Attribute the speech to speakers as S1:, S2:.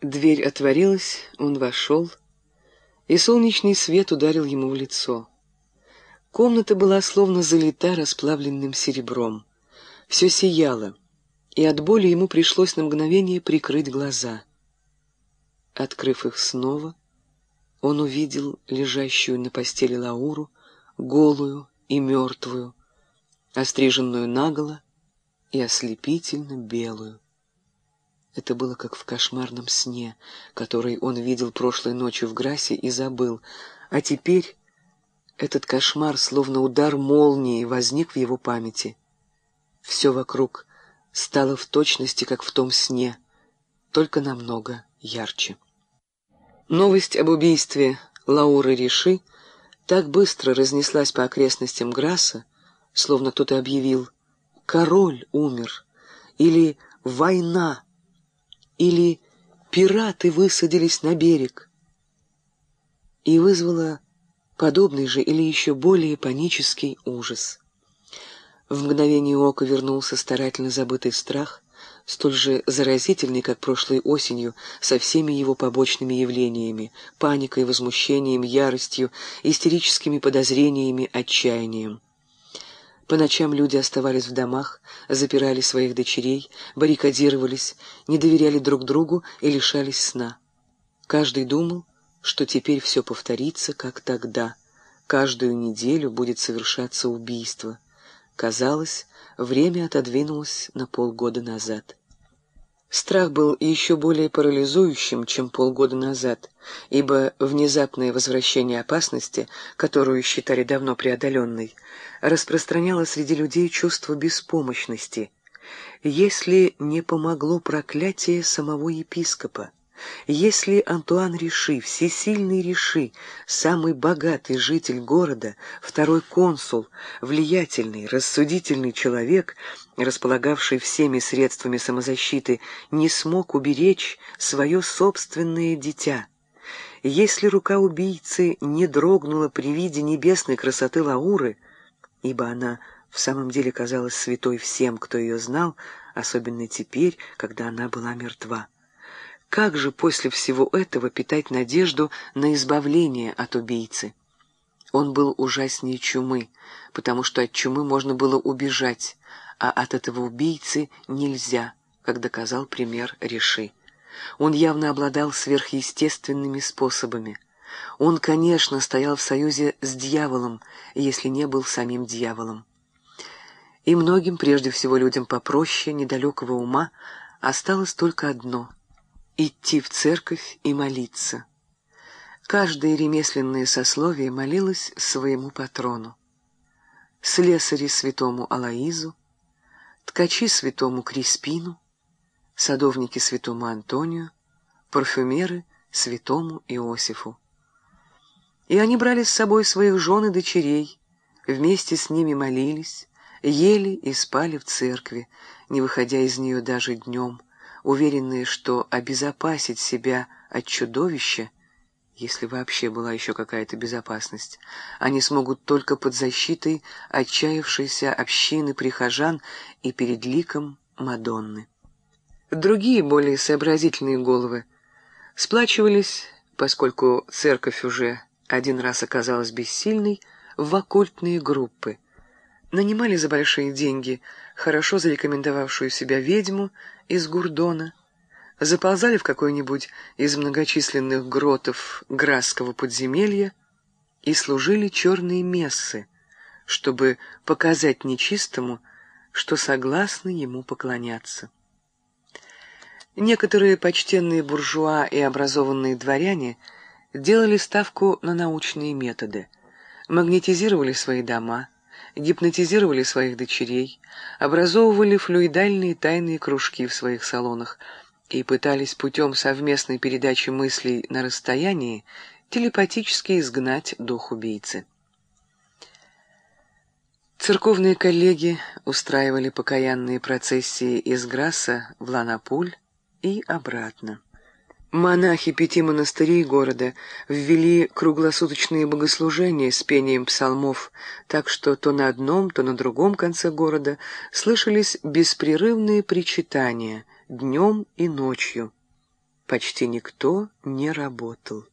S1: Дверь отворилась, он вошел, и солнечный свет ударил ему в лицо. Комната была словно залита расплавленным серебром. Все сияло, и от боли ему пришлось на мгновение прикрыть глаза. Открыв их снова, он увидел лежащую на постели Лауру, голую и мертвую, остриженную наголо и ослепительно белую. Это было как в кошмарном сне, который он видел прошлой ночью в Грасе и забыл. А теперь этот кошмар, словно удар молнии, возник в его памяти. Все вокруг стало в точности, как в том сне, только намного ярче. Новость об убийстве Лауры Риши так быстро разнеслась по окрестностям Граса, словно кто-то объявил «Король умер» или «Война» или пираты высадились на берег, и вызвало подобный же или еще более панический ужас. В мгновение ока вернулся старательно забытый страх, столь же заразительный, как прошлой осенью, со всеми его побочными явлениями — паникой, возмущением, яростью, истерическими подозрениями, отчаянием. По ночам люди оставались в домах, запирали своих дочерей, баррикадировались, не доверяли друг другу и лишались сна. Каждый думал, что теперь все повторится, как тогда. Каждую неделю будет совершаться убийство. Казалось, время отодвинулось на полгода назад. Страх был еще более парализующим, чем полгода назад, ибо внезапное возвращение опасности, которую считали давно преодоленной, распространяло среди людей чувство беспомощности. Если не помогло проклятие самого епископа, если Антуан Риши, всесильный Риши, самый богатый житель города, второй консул, влиятельный, рассудительный человек, располагавший всеми средствами самозащиты, не смог уберечь свое собственное дитя, если рука убийцы не дрогнула при виде небесной красоты Лауры, ибо она в самом деле казалась святой всем, кто ее знал, особенно теперь, когда она была мертва. Как же после всего этого питать надежду на избавление от убийцы? Он был ужаснее чумы, потому что от чумы можно было убежать, а от этого убийцы нельзя, как доказал пример Реши. Он явно обладал сверхъестественными способами. Он, конечно, стоял в союзе с дьяволом, если не был самим дьяволом. И многим, прежде всего людям попроще, недалекого ума, осталось только одно — идти в церковь и молиться. Каждое ремесленное сословие молилось своему патрону. Слесари святому Алаизу, ткачи святому Криспину, садовники святому Антонию, парфюмеры святому Иосифу. И они брали с собой своих жен и дочерей, вместе с ними молились, ели и спали в церкви, не выходя из нее даже днем, уверенные, что обезопасить себя от чудовища, если вообще была еще какая-то безопасность, они смогут только под защитой отчаявшейся общины прихожан и перед ликом Мадонны. Другие, более сообразительные головы сплачивались, поскольку церковь уже один раз оказалась бессильной, в оккультные группы, нанимали за большие деньги хорошо зарекомендовавшую себя ведьму из Гурдона, заползали в какой-нибудь из многочисленных гротов Грасского подземелья и служили черные мессы, чтобы показать нечистому, что согласны ему поклоняться. Некоторые почтенные буржуа и образованные дворяне делали ставку на научные методы, магнетизировали свои дома, гипнотизировали своих дочерей, образовывали флюидальные тайные кружки в своих салонах и пытались путем совместной передачи мыслей на расстоянии телепатически изгнать дух убийцы. Церковные коллеги устраивали покаянные процессии из Грасса в Ланапуль и обратно. Монахи пяти монастырей города ввели круглосуточные богослужения с пением псалмов, так что то на одном, то на другом конце города слышались беспрерывные причитания днем и ночью. почти никто не работал.